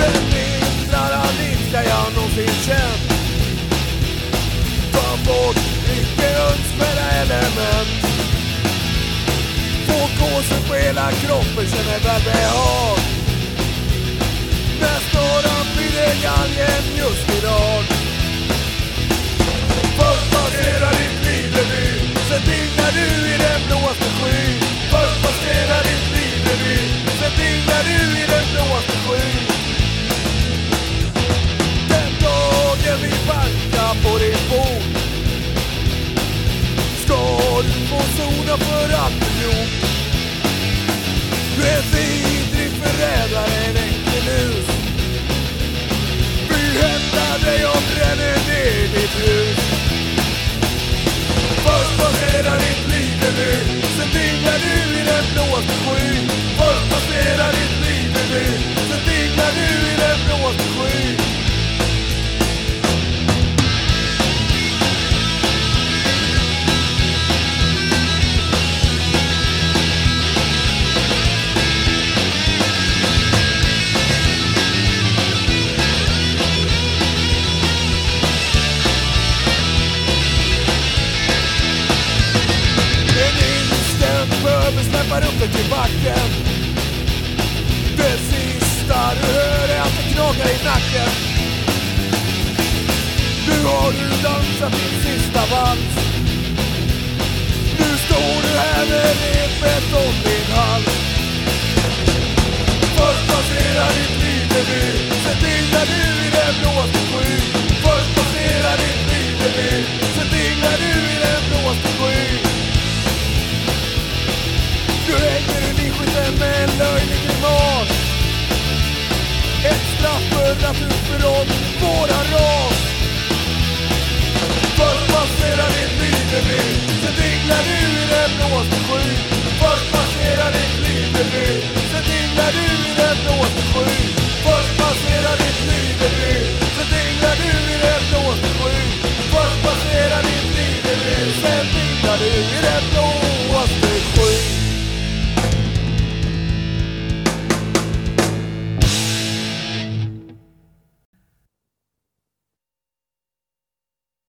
Tusen vintrar av ilska jag någonsin känt. Ta bort icke önskvärda element. Få gåshud på hela kroppen, känner väl välbehag. När snåran fyller galgen just idag. Först passerar ditt liv revy, sen dignar du i den blåaste sky. Först passerar ditt liv revy, sen dignar du i den blåaste sky. Få sona för allt du. Du är en vidrig förrädare, en enkel lus. Vi hämtar dig och bränner ner ditt hus. Först passerar ditt liv revy, sen dinglar du i instämd släpar upp dig till backen. Det sista du hör är att det knakar i nacken. Nu har du dansat din sista vals. Löjlig grimas Ett straff för att du förrått ras. Först passerar ditt liv Sen dinglar du i den blåsta sky Först passerar ditt liv Sen dinglar du i den blåaste